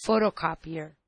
photocopier.